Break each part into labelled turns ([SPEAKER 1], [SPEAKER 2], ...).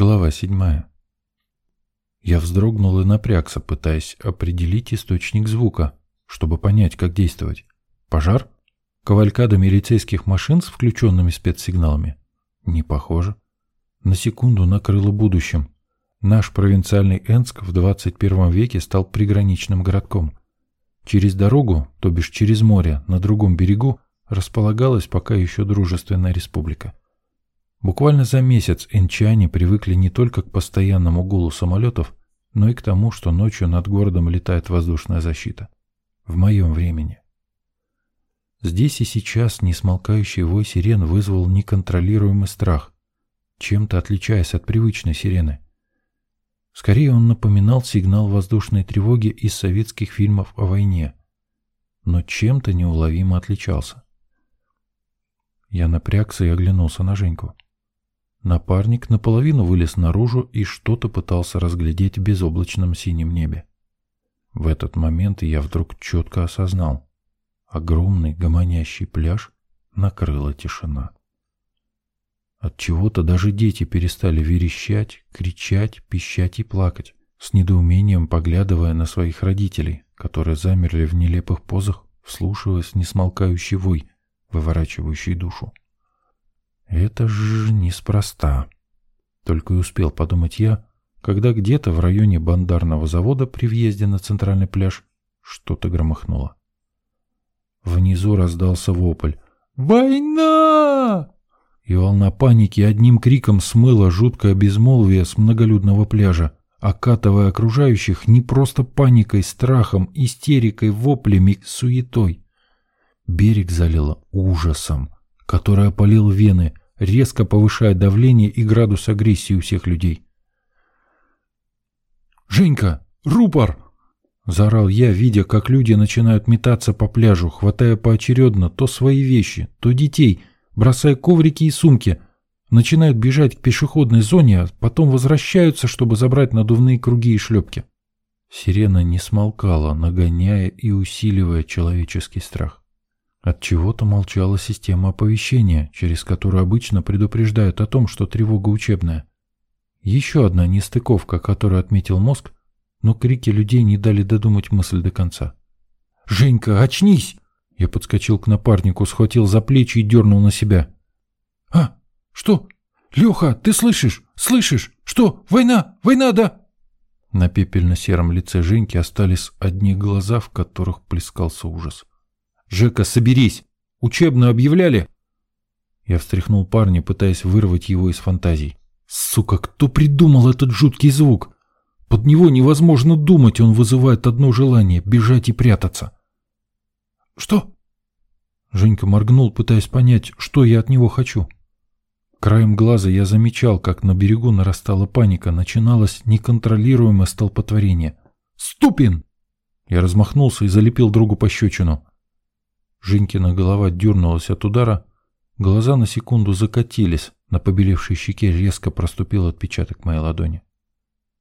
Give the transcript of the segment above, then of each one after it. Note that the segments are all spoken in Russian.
[SPEAKER 1] Глава седьмая. Я вздрогнул и напрягся, пытаясь определить источник звука, чтобы понять, как действовать. Пожар? Кавалькада милицейских машин с включенными спецсигналами? Не похоже. На секунду накрыло будущим. Наш провинциальный Энск в 21 веке стал приграничным городком. Через дорогу, то бишь через море, на другом берегу, располагалась пока еще дружественная республика. Буквально за месяц энчане привыкли не только к постоянному гулу самолетов, но и к тому, что ночью над городом летает воздушная защита. В моем времени. Здесь и сейчас несмолкающий вой сирен вызвал неконтролируемый страх, чем-то отличаясь от привычной сирены. Скорее он напоминал сигнал воздушной тревоги из советских фильмов о войне, но чем-то неуловимо отличался. Я напрягся и оглянулся на Женьку. Напарник наполовину вылез наружу и что-то пытался разглядеть в безоблачном синем небе. В этот момент я вдруг четко осознал. Огромный гомонящий пляж накрыла тишина. От чего-то даже дети перестали верещать, кричать, пищать и плакать, с недоумением поглядывая на своих родителей, которые замерли в нелепых позах, вслушиваясь в несмолкающий вой, выворачивающий душу. Это же неспроста. Только и успел подумать я, когда где-то в районе бандарного завода при въезде на центральный пляж что-то громыхнуло. Внизу раздался вопль «Война!» И волна паники одним криком смыла жуткое безмолвие с многолюдного пляжа, окатывая окружающих не просто паникой, страхом, истерикой, воплями, суетой. Берег залило ужасом, который опалил вены, резко повышая давление и градус агрессии у всех людей. «Женька! Рупор!» — заорал я, видя, как люди начинают метаться по пляжу, хватая поочередно то свои вещи, то детей, бросая коврики и сумки, начинают бежать к пешеходной зоне, а потом возвращаются, чтобы забрать надувные круги и шлепки. Сирена не смолкала, нагоняя и усиливая человеческий страх. От чего-то молчала система оповещения, через которую обычно предупреждают о том, что тревога учебная. Еще одна нестыковка, которую отметил мозг, но крики людей не дали додумать мысль до конца. «Женька, очнись!» Я подскочил к напарнику, схватил за плечи и дернул на себя. «А, что? Леха, ты слышишь? Слышишь? Что? Война? Война, да?» На пепельно-сером лице Женьки остались одни глаза, в которых плескался ужас. «Жека, соберись! Учебную объявляли?» Я встряхнул парня, пытаясь вырвать его из фантазий. «Сука, кто придумал этот жуткий звук? Под него невозможно думать, он вызывает одно желание — бежать и прятаться». «Что?» Женька моргнул, пытаясь понять, что я от него хочу. Краем глаза я замечал, как на берегу нарастала паника, начиналось неконтролируемое столпотворение. «Ступин!» Я размахнулся и залепил другу пощечину. Женькина голова дернулась от удара, глаза на секунду закатились, на побелевшей щеке резко проступил отпечаток моей ладони.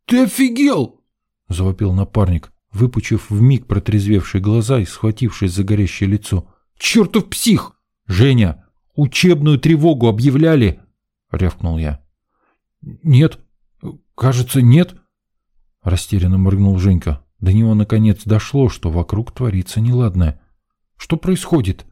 [SPEAKER 1] «Ты офигел!» — завопил напарник, выпучив вмиг протрезвевшие глаза и схватившись за горящее лицо. «Чертов псих! Женя, учебную тревогу объявляли!» — рявкнул я. «Нет, кажется, нет», — растерянно моргнул Женька. До него наконец дошло, что вокруг творится неладное. Что происходит?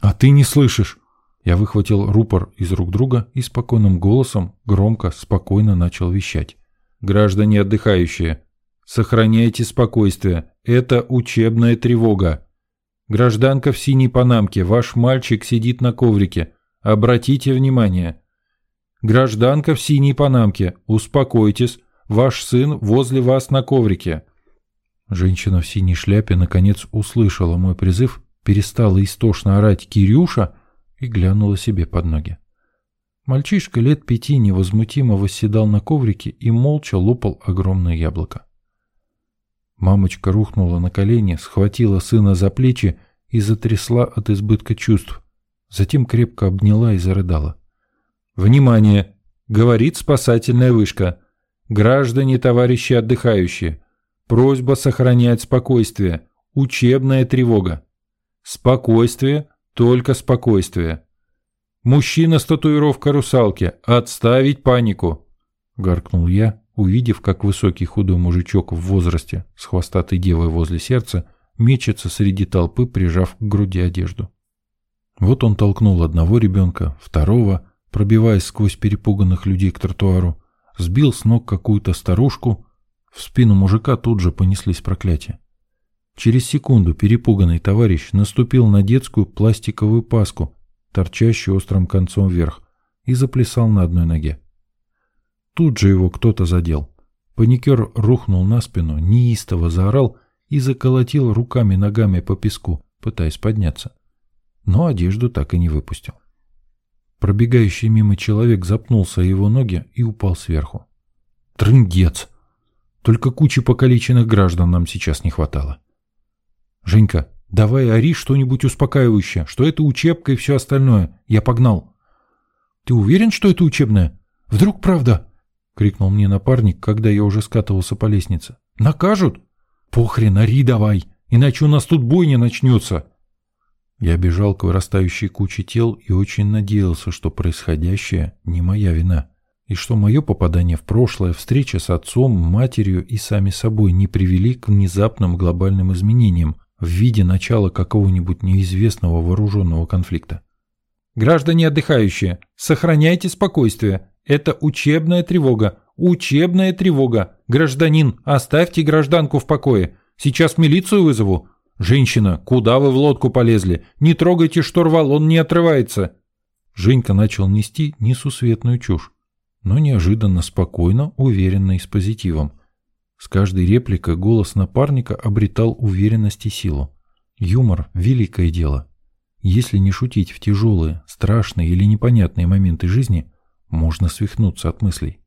[SPEAKER 1] А ты не слышишь. Я выхватил рупор из рук друга и спокойным голосом, громко, спокойно начал вещать. Граждане отдыхающие, сохраняйте спокойствие. Это учебная тревога. Гражданка в синей панамке, ваш мальчик сидит на коврике. Обратите внимание. Гражданка в синей панамке, успокойтесь. Ваш сын возле вас на коврике. Женщина в синей шляпе наконец услышала мой призыв перестала истошно орать «Кирюша!» и глянула себе под ноги. Мальчишка лет пяти невозмутимо восседал на коврике и молча лопал огромное яблоко. Мамочка рухнула на колени, схватила сына за плечи и затрясла от избытка чувств. Затем крепко обняла и зарыдала. «Внимание! Говорит спасательная вышка. Граждане, товарищи отдыхающие, просьба сохранять спокойствие. Учебная тревога. Спокойствие, только спокойствие. Мужчина с татуировкой русалки, отставить панику. — гаркнул я, увидев, как высокий худой мужичок в возрасте с хвостатой девой возле сердца мечется среди толпы, прижав к груди одежду. Вот он толкнул одного ребенка, второго, пробиваясь сквозь перепуганных людей к тротуару, сбил с ног какую-то старушку, в спину мужика тут же понеслись проклятия. Через секунду перепуганный товарищ наступил на детскую пластиковую паску, торчащую острым концом вверх, и заплясал на одной ноге. Тут же его кто-то задел. Паникер рухнул на спину, неистово заорал и заколотил руками-ногами по песку, пытаясь подняться. Но одежду так и не выпустил. Пробегающий мимо человек запнулся о его ноги и упал сверху. Трындец! Только кучи покалеченных граждан нам сейчас не хватало. Женька, давай ори что-нибудь успокаивающее, что это учебка и все остальное. Я погнал. Ты уверен, что это учебное? Вдруг правда? Крикнул мне напарник, когда я уже скатывался по лестнице. Накажут? Похрен, ори давай, иначе у нас тут бойня начнется. Я бежал к вырастающей куче тел и очень надеялся, что происходящее не моя вина, и что мое попадание в прошлое, встреча с отцом, матерью и сами собой не привели к внезапным глобальным изменениям в виде начала какого-нибудь неизвестного вооруженного конфликта. Граждане отдыхающие, сохраняйте спокойствие. Это учебная тревога. Учебная тревога. Гражданин, оставьте гражданку в покое. Сейчас милицию вызову. «Женщина, куда вы в лодку полезли? Не трогайте штурвал, он не отрывается!» Женька начал нести несусветную чушь, но неожиданно спокойно, уверенно и с позитивом. С каждой репликой голос напарника обретал уверенность и силу. Юмор – великое дело. Если не шутить в тяжелые, страшные или непонятные моменты жизни, можно свихнуться от мыслей.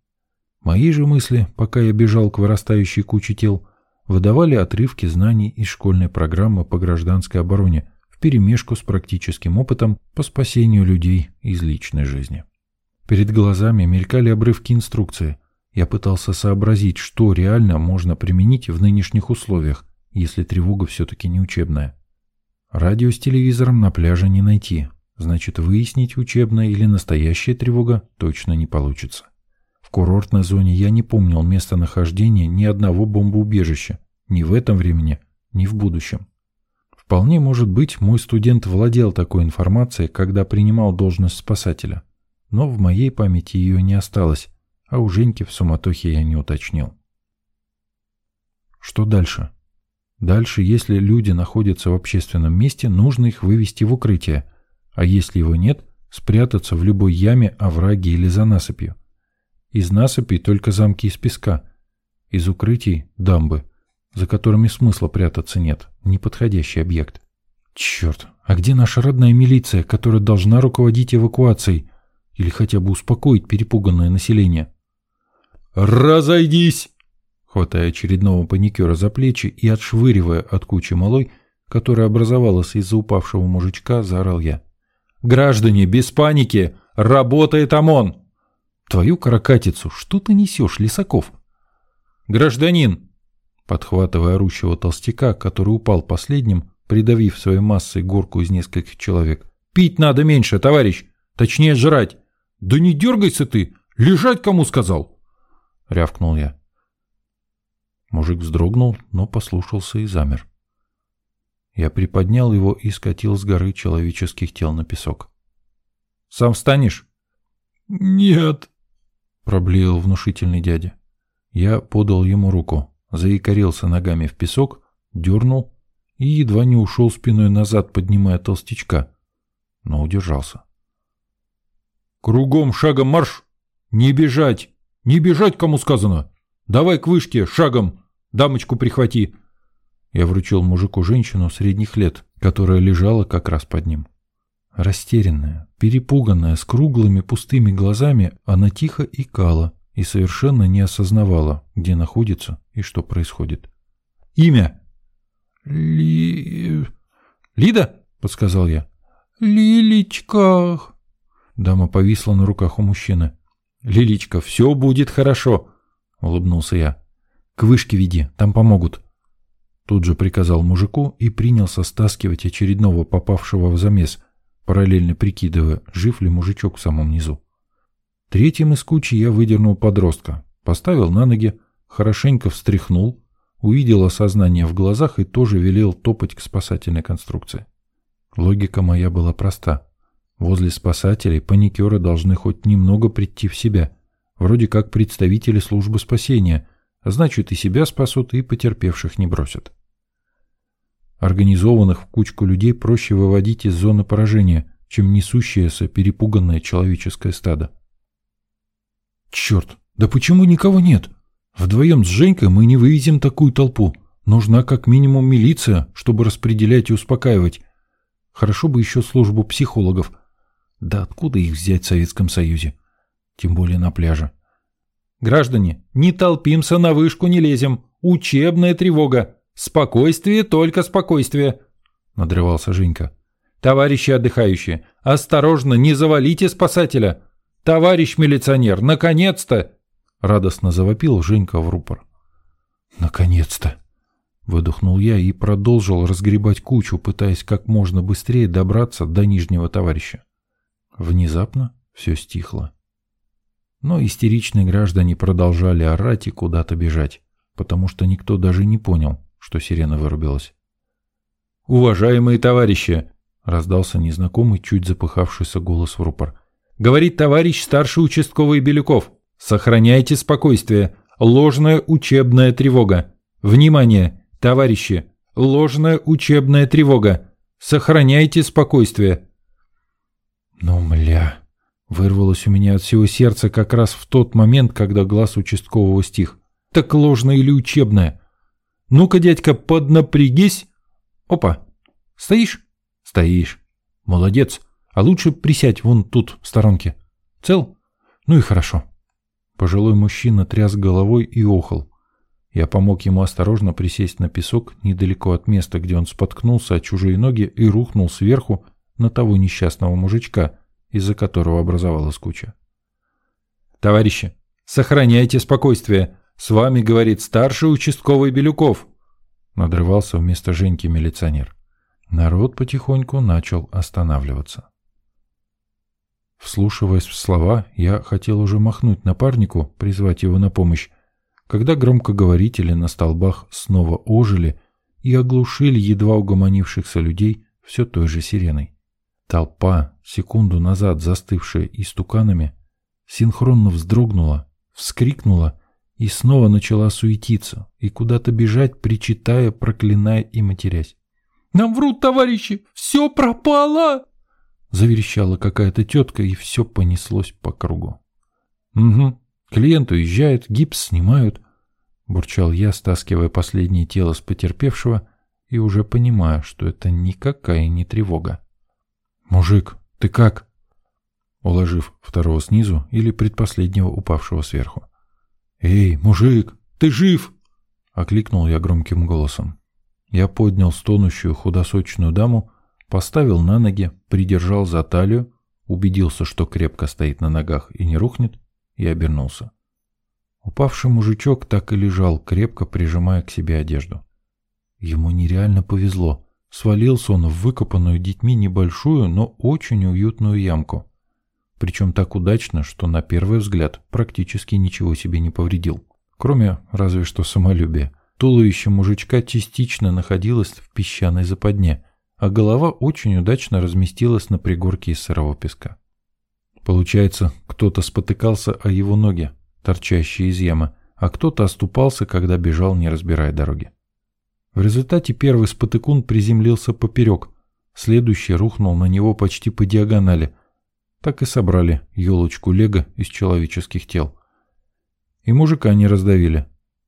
[SPEAKER 1] Мои же мысли, пока я бежал к вырастающей куче тел – выдавали отрывки знаний из школьной программы по гражданской обороне вперемешку с практическим опытом по спасению людей из личной жизни. Перед глазами мелькали обрывки инструкции. Я пытался сообразить, что реально можно применить в нынешних условиях, если тревога все-таки не учебная. Радио с телевизором на пляже не найти, значит выяснить, учебная или настоящая тревога точно не получится. В курортной зоне я не помнил местонахождения ни одного бомбоубежища, ни в этом времени, ни в будущем. Вполне может быть, мой студент владел такой информацией, когда принимал должность спасателя. Но в моей памяти ее не осталось, а у Женьки в суматохе я не уточнил. Что дальше? Дальше, если люди находятся в общественном месте, нужно их вывести в укрытие, а если его нет, спрятаться в любой яме, овраге или за насыпью. Из насыпей только замки из песка. Из укрытий – дамбы, за которыми смысла прятаться нет. Неподходящий объект. Черт, а где наша родная милиция, которая должна руководить эвакуацией? Или хотя бы успокоить перепуганное население? «Разойдись!» Хватая очередного паникера за плечи и отшвыривая от кучи малой, которая образовалась из-за упавшего мужичка, заорал я. «Граждане, без паники! Работает ОМОН!» Твою каракатицу, что ты несешь, Лисаков? Гражданин! Подхватывая орущего толстяка, который упал последним, придавив своей массой горку из нескольких человек. Пить надо меньше, товарищ! Точнее, жрать! Да не дергайся ты! Лежать кому сказал? Рявкнул я. Мужик вздрогнул, но послушался и замер. Я приподнял его и скатил с горы человеческих тел на песок. «Сам встанешь?» «Нет», проблеял внушительный дядя. Я подал ему руку, заикарился ногами в песок, дернул и едва не ушел спиной назад, поднимая толстячка, но удержался. «Кругом шагом марш! Не бежать! Не бежать, кому сказано! Давай к вышке, шагом! Дамочку прихвати!» Я вручил мужику женщину средних лет, которая лежала как раз под ним. Растерянная, перепуганная, с круглыми пустыми глазами, она тихо икала и совершенно не осознавала, где находится и что происходит. «Имя?» «Ли... Лида?» — подсказал я. «Лилечка...» Дама повисла на руках у мужчины. «Лилечка, все будет хорошо!» — улыбнулся я. «К вышке веди, там помогут!» Тут же приказал мужику и принялся стаскивать очередного попавшего в замес — параллельно прикидывая, жив ли мужичок в самом низу. Третьим из кучи я выдернул подростка, поставил на ноги, хорошенько встряхнул, увидел осознание в глазах и тоже велел топать к спасательной конструкции. Логика моя была проста. Возле спасателей паникеры должны хоть немного прийти в себя, вроде как представители службы спасения, а значит и себя спасут, и потерпевших не бросят. Организованных в кучку людей проще выводить из зоны поражения, чем несущееся перепуганное человеческое стадо. Черт, да почему никого нет? Вдвоем с Женькой мы не вывезем такую толпу. Нужна как минимум милиция, чтобы распределять и успокаивать. Хорошо бы еще службу психологов. Да откуда их взять в Советском Союзе? Тем более на пляже. Граждане, не толпимся, на вышку не лезем. Учебная тревога. Спокойствие, только спокойствие. Надрывался Женька. Товарищи отдыхающие, осторожно, не завалите спасателя. Товарищ милиционер, наконец-то! Радостно завопил Женька в рупор. Наконец-то! Выдохнул я и продолжил разгребать кучу, пытаясь как можно быстрее добраться до нижнего товарища. Внезапно все стихло. Но истеричные граждане продолжали орать и куда-то бежать, потому что никто даже не понял, что сирена вырубилась. «Уважаемые товарищи!» — раздался незнакомый, чуть запыхавшийся голос в рупор. «Говорит товарищ старший участковый Беляков. Сохраняйте спокойствие. Ложная учебная тревога. Внимание! Товарищи, ложная учебная тревога. Сохраняйте спокойствие. Ну, мля, вырвалось у меня от всего сердца как раз в тот момент, когда глаз участкового стих. Так ложная или учебная? Ну-ка, дядька, поднапрягись. Опа, стоишь? Стоишь. Молодец. А лучше присядь вон тут, в сторонке. Цел? Ну и хорошо. Пожилой мужчина тряс головой и охал. Я помог ему осторожно присесть на песок недалеко от места, где он споткнулся о чужие ноги и рухнул сверху на того несчастного мужичка, из-за которого образовалась куча. «Товарищи, сохраняйте спокойствие. С вами говорит старший участковый Белюков», — надрывался вместо Женьки милиционер. Народ потихоньку начал останавливаться. Вслушиваясь в слова, я хотел уже махнуть напарнику, призвать его на помощь, когда громкоговорители на столбах снова ожили и оглушили едва угомонившихся людей все той же сиреной. Толпа, секунду назад застывшая истуканами, синхронно вздрогнула, вскрикнула и снова начала суетиться и куда-то бежать, причитая, проклиная и матерясь. «Нам врут, товарищи! Все пропало!» Заверещала какая-то тетка, и все понеслось по кругу. «Угу, Клиент уезжает, гипс снимают. Бурчал я, стаскивая последнее тело с потерпевшего и уже понимая, что это никакая не тревога. «Мужик, ты как?» Уложив второго снизу или предпоследнего упавшего сверху. «Эй, мужик, ты жив?» Окликнул я громким голосом. Я поднял стонущую худосочную даму, поставил на ноги, придержал за талию, убедился, что крепко стоит на ногах и не рухнет, и обернулся. Упавший мужичок так и лежал, крепко прижимая к себе одежду. Ему нереально повезло. Свалился он в выкопанную детьми небольшую, но очень уютную ямку. Причем так удачно, что на первый взгляд практически ничего себе не повредил. Кроме разве что самолюбия. Туловище мужичка частично находилось в песчаной западне, а голова очень удачно разместилась на пригорке из сырого песка. Получается, кто-то спотыкался о его ноги, торчащие из ямы, а кто-то оступался, когда бежал, не разбирая дороги. В результате первый спотыкун приземлился поперек, следующий рухнул на него почти по диагонали. Так и собрали елочку лего из человеческих тел. И мужика не раздавили.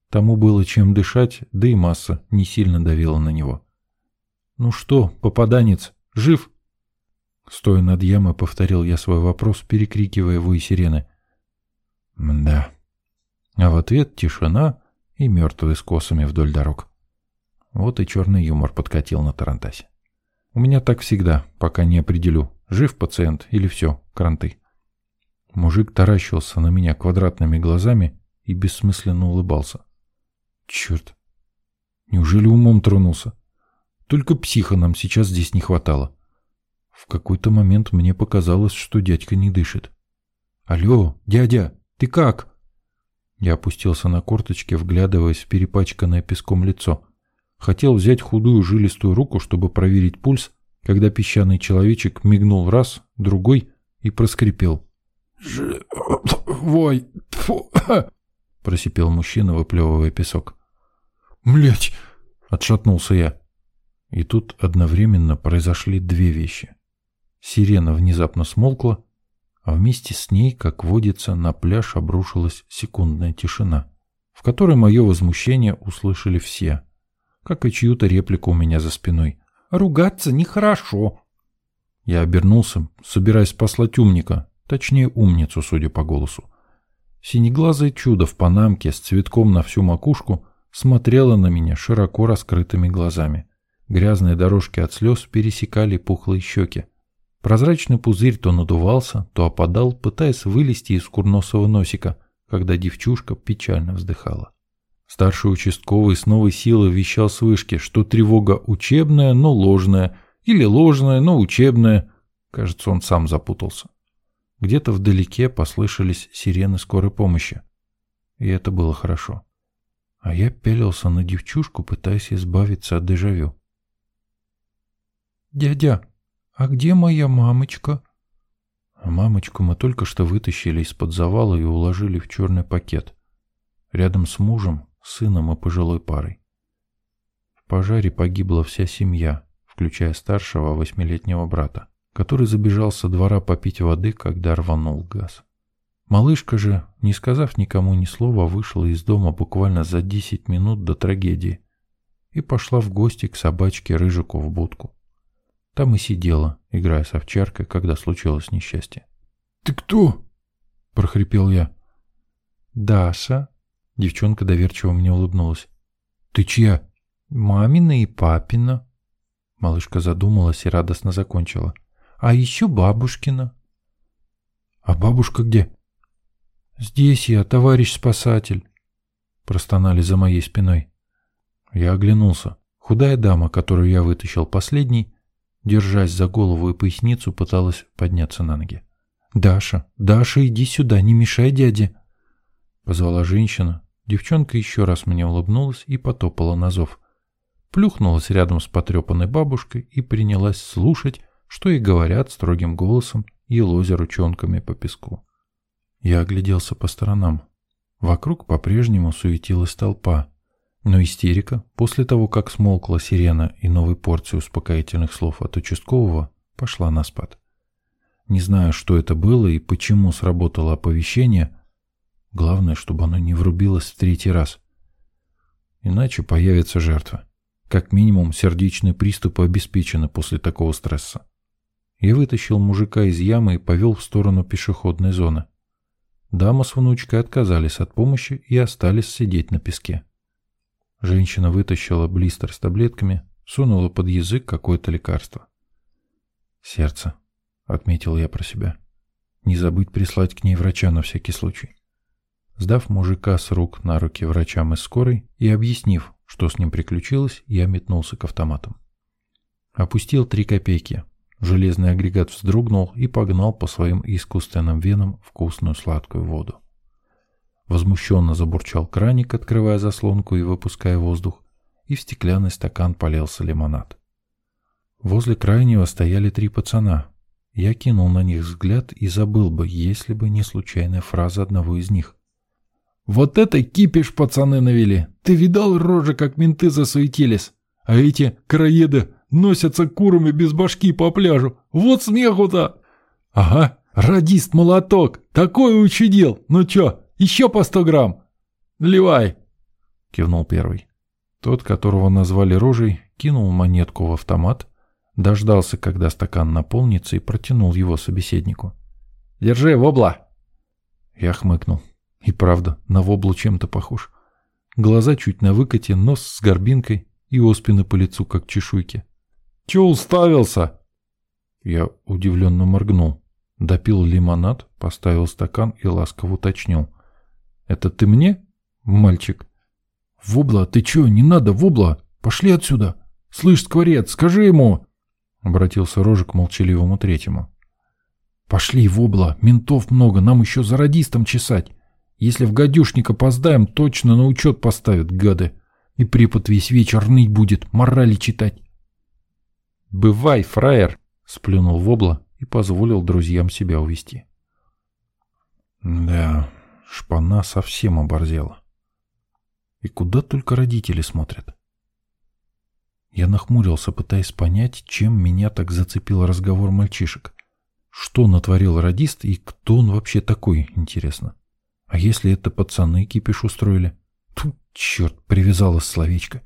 [SPEAKER 1] Тому было чем дышать, да и масса не сильно давила на него. «Ну что, попаданец, жив?» Стоя над ямой, повторил я свой вопрос, перекрикивая его и сирены. «Да». А в ответ тишина и мертвые с косами вдоль дорог. Вот и черный юмор подкатил на Тарантасе. У меня так всегда, пока не определю, жив пациент или все, кранты. Мужик таращился на меня квадратными глазами и бессмысленно улыбался. Черт, неужели умом тронулся? Только психа нам сейчас здесь не хватало. В какой-то момент мне показалось, что дядька не дышит. «Алло, дядя, ты как?» Я опустился на корточки, вглядываясь в перепачканное песком лицо. Хотел взять худую жилистую руку, чтобы проверить пульс, когда песчаный человечек мигнул раз, другой и проскрипел. «Живой! Фу!» — просипел мужчина, выплевывая песок. «Млять!» — отшатнулся я. И тут одновременно произошли две вещи. Сирена внезапно смолкла, а вместе с ней, как водится, на пляж обрушилась секундная тишина, в которой мое возмущение услышали все, как и чью-то реплику у меня за спиной. «Ругаться нехорошо!» Я обернулся, собираясь послать умника, точнее умницу, судя по голосу. Синеглазое чудо в панамке с цветком на всю макушку смотрело на меня широко раскрытыми глазами. Грязные дорожки от слез пересекали пухлые щеки. Прозрачный пузырь то надувался, то опадал, пытаясь вылезти из курносого носика, когда девчушка печально вздыхала. Старший участковый с новой силой вещал с вышки, что тревога учебная, но ложная, или ложная, но учебная. Кажется, он сам запутался. Где-то вдалеке послышались сирены скорой помощи. И это было хорошо. А я пялился на девчушку, пытаясь избавиться от дежавю. «Дядя, «А где моя мамочка?» Мамочку мы только что вытащили из-под завала и уложили в черный пакет. Рядом с мужем, сыном и пожилой парой. В пожаре погибла вся семья, включая старшего восьмилетнего брата, который забежал со двора попить воды, когда рванул газ. Малышка же, не сказав никому ни слова, вышла из дома буквально за десять минут до трагедии и пошла в гости к собачке Рыжику в будку. Там и сидела, играя с овчаркой, когда случилось несчастье. «Ты кто?» — прохрипел я. «Даша». Девчонка доверчиво мне улыбнулась. «Ты чья?» «Мамина и папина». Малышка задумалась и радостно закончила. «А еще бабушкина». «А бабушка где?» «Здесь я, товарищ спасатель», — простонали за моей спиной. Я оглянулся. Худая дама, которую я вытащил последней, держась за голову и поясницу, пыталась подняться на ноги. «Даша, Даша, иди сюда, не мешай дяде!» Позвала женщина. Девчонка еще раз мне улыбнулась и потопала на зов. Плюхнулась рядом с потрепанной бабушкой и принялась слушать, что ей говорят строгим голосом, и лозя ручонками по песку. Я огляделся по сторонам. Вокруг по-прежнему суетилась толпа. Но истерика, после того, как смолкла сирена и новой порции успокоительных слов от участкового, пошла на спад. Не знаю, что это было и почему сработало оповещение. Главное, чтобы оно не врубилось в третий раз. Иначе появится жертва. Как минимум, сердечные приступы обеспечены после такого стресса. Я вытащил мужика из ямы и повел в сторону пешеходной зоны. Дама с внучкой отказались от помощи и остались сидеть на песке. Женщина вытащила блистер с таблетками, сунула под язык какое-то лекарство. «Сердце», — отметил я про себя. «Не забыть прислать к ней врача на всякий случай». Сдав мужика с рук на руки врачам из скорой и объяснив, что с ним приключилось, я метнулся к автоматам. Опустил три копейки. Железный агрегат вздрогнул и погнал по своим искусственным венам вкусную сладкую воду. Возмущенно забурчал краник, открывая заслонку и выпуская воздух, и в стеклянный стакан полился лимонад. Возле крайнего стояли три пацана. Я кинул на них взгляд и забыл бы, если бы не случайная фраза одного из них. «Вот это кипиш пацаны навели! Ты видал рожи, как менты засуетились? А эти краеды носятся курами без башки по пляжу! Вот смеху-то!» «Ага, радист-молоток! Такое учудил! Ну чё, еще по сто грамм. Наливай!» — кивнул первый. Тот, которого назвали рожей, кинул монетку в автомат, дождался, когда стакан наполнится, и протянул его собеседнику. «Держи, вобла!» Я хмыкнул. И правда, на воблу чем-то похож. Глаза чуть на выкате, нос с горбинкой и оспины по лицу, как чешуйки. «Че уставился?» Я удивленно моргнул. Допил лимонад, поставил стакан и ласково уточнил. «Это ты мне, мальчик?» «Вобла, ты чё, не надо, Вобла! Пошли отсюда! Слышь, скворец, скажи ему!» Обратился Рожик к молчаливому третьему. Пошли в обла, ментов много, нам еще за радистом чесать. Если в гадюшник опоздаем, точно на учет поставят, гады. И препод весь вечер ныть будет, морали читать. «Бывай, фраер!» — сплюнул в обла и позволил друзьям себя увести. Да, шпана совсем оборзела. И куда только родители смотрят. Я нахмурился, пытаясь понять, чем меня так зацепил разговор мальчишек. Что натворил радист и кто он вообще такой, интересно. А если это пацаны кипиш устроили? Тут, черт, привязалось словечко.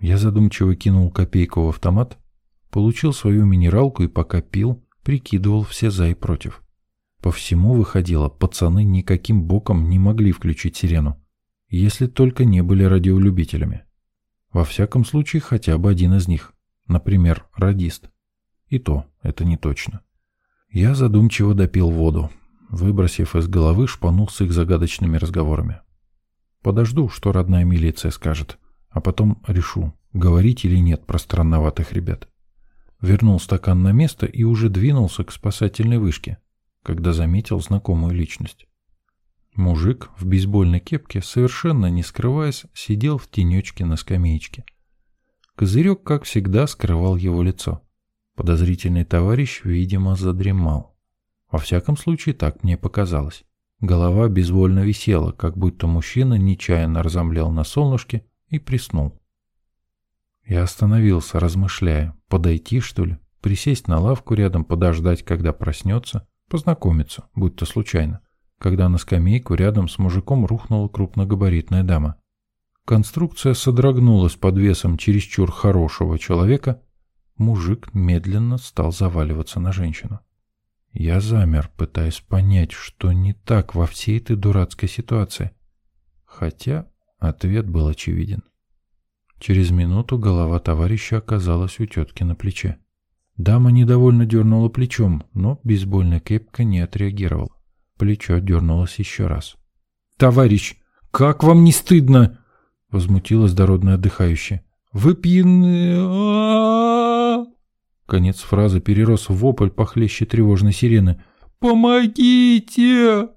[SPEAKER 1] Я задумчиво кинул копейку в автомат, получил свою минералку и пока пил, прикидывал все за и против. По всему выходило, пацаны никаким боком не могли включить сирену, если только не были радиолюбителями. Во всяком случае, хотя бы один из них, например, радист. И то, это не точно. Я задумчиво допил воду, выбросив из головы шпану с их загадочными разговорами. Подожду, что родная милиция скажет, а потом решу, говорить или нет про странноватых ребят. Вернул стакан на место и уже двинулся к спасательной вышке, когда заметил знакомую личность. Мужик в бейсбольной кепке, совершенно не скрываясь, сидел в тенечке на скамеечке. Козырек, как всегда, скрывал его лицо. Подозрительный товарищ, видимо, задремал. Во всяком случае, так мне показалось. Голова безвольно висела, как будто мужчина нечаянно разомлел на солнышке и приснул. Я остановился, размышляя, подойти, что ли, присесть на лавку рядом, подождать, когда проснется, познакомиться, будь то случайно, когда на скамейку рядом с мужиком рухнула крупногабаритная дама. Конструкция содрогнулась под весом чересчур хорошего человека, мужик медленно стал заваливаться на женщину. Я замер, пытаясь понять, что не так во всей этой дурацкой ситуации. Хотя ответ был очевиден. Через минуту голова товарища оказалась у тетки на плече. Дама недовольно дернула плечом, но бейсбольная кепка не отреагировала. Плечо дернулось еще раз. «Товарищ, как вам не стыдно?» — возмутилась дородная отдыхающая. «Вы пьяны...» Конец фразы перерос в вопль похлеще тревожной сирены. «Помогите!»